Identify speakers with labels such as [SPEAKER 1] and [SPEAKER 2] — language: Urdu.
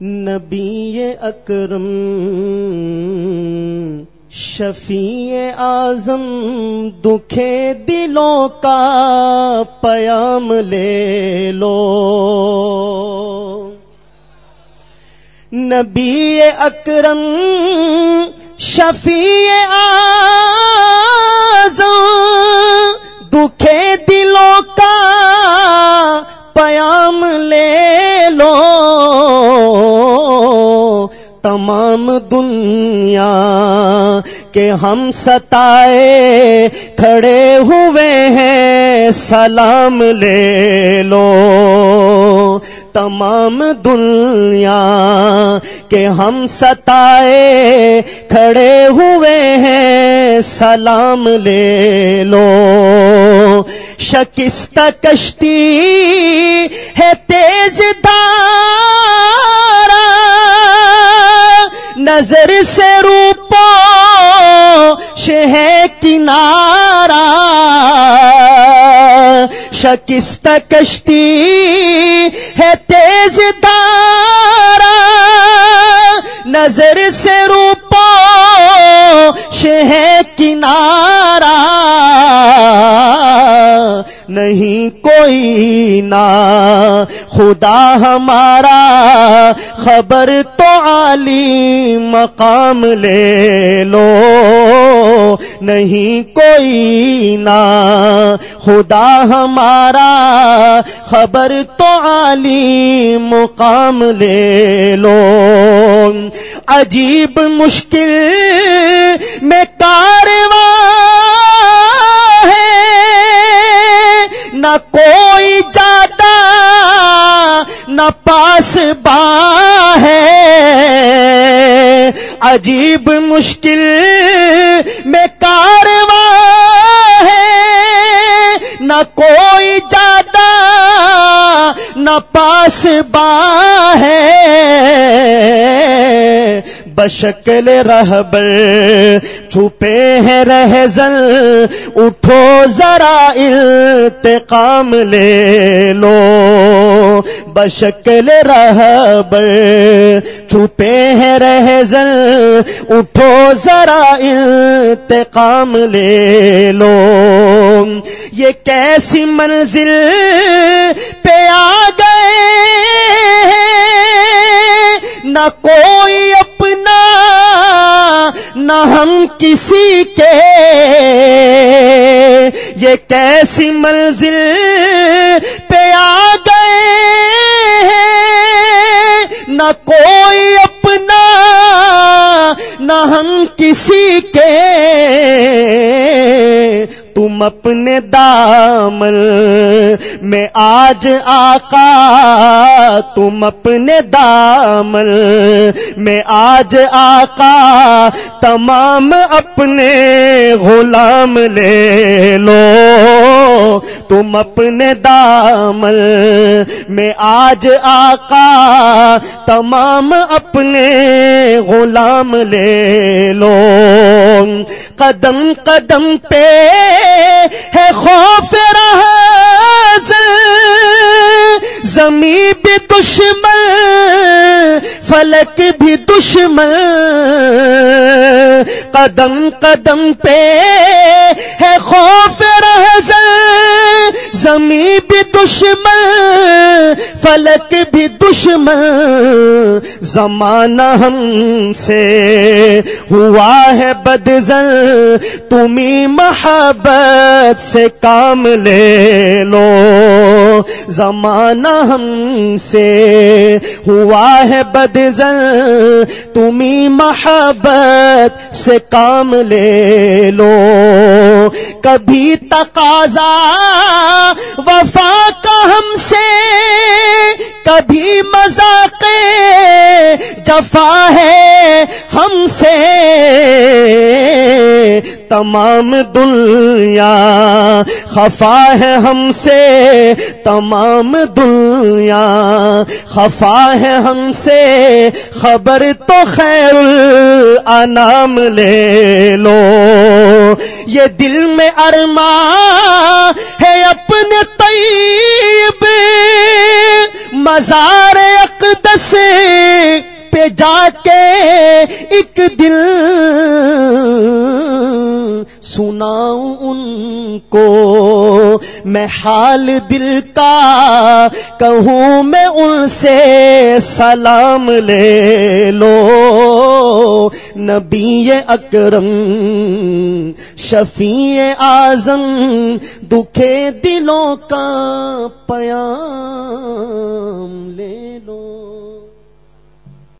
[SPEAKER 1] نبی اکرم شفیع اعظم دکھے دلوں کا پیام لے لو۔ نبی اکرم شفیع اعظم تمام دنیا کہ ہم ستائے کھڑے ہوئے ہیں، سلام لے لو۔ تمام دنیا کہ ہم ستائے کھڑے ہوئے ہیں، سلام لے لو۔ شکست کشتی ہے تیز دارا نظر سے روپو شہ کنارا، شکست کشتی ہے تیز دارا نظر سے روپو شہ کنارا۔ نہیں کوئی نا خدا ہمارا، خبر تو عالی مقام لے لو۔ نہیں کوئی نا خدا ہمارا، خبر تو عالی مقام لے لو۔ عجیب مشکل میں کارواں عجیب مشکل بشکل رہبر چھپے ہیں رہزل اٹھو ذرا التقام لے لو۔ بشکل رہبر چھپے ہیں رہزل اٹھو ذرا التقام لے لو۔ یہ کیسی منزل پہ آ گئے؟ نہ کوئی نہ ہم کسی کے۔ یہ کیسی منزل پہ آ گئے نہ کوئی اپنا، نہ ہم کسی تم اپنے دامن میں آج آقا، تم اپنے دامن میں آج آقا، تمام اپنے غلام لے لو۔ تم اپنے دامن میں آج آقا، تمام اپنے غلام لے لو۔ قدم قدم پہ ہے خوف راز۔ زمین بھی دشمن، فلک بھی دشمن۔ قدم قدم پہ ہے خوف رہ زمین بھی دشمن فلک بھی دشمن، زمانہ ہم سے ہوا ہے بدزن۔ تمہیں محبت سے کام لے لو۔ زمانہ ہم سے ہوا ہے بدزن۔ تمہیں محبت سے کام لے لو۔ کبھی تقاضا، وفا کا ہم سے کبھی مذاق جفا ہے ہم سے۔ تمام دنیا خفا ہے ہم سے۔ تمام دنیا خفا ہے ہم سے۔ خبر تو خیر الانام لے لو۔ یہ دل میں ارما ہے مزار اقدس پہ جا کے ایک دل سناؤں ان کو۔ میں حال دل کا کہوں، میں ان سے سلام لے لو۔ نبی اکرم شفیع اعظم دکھے دلوں کا پیام لے لو۔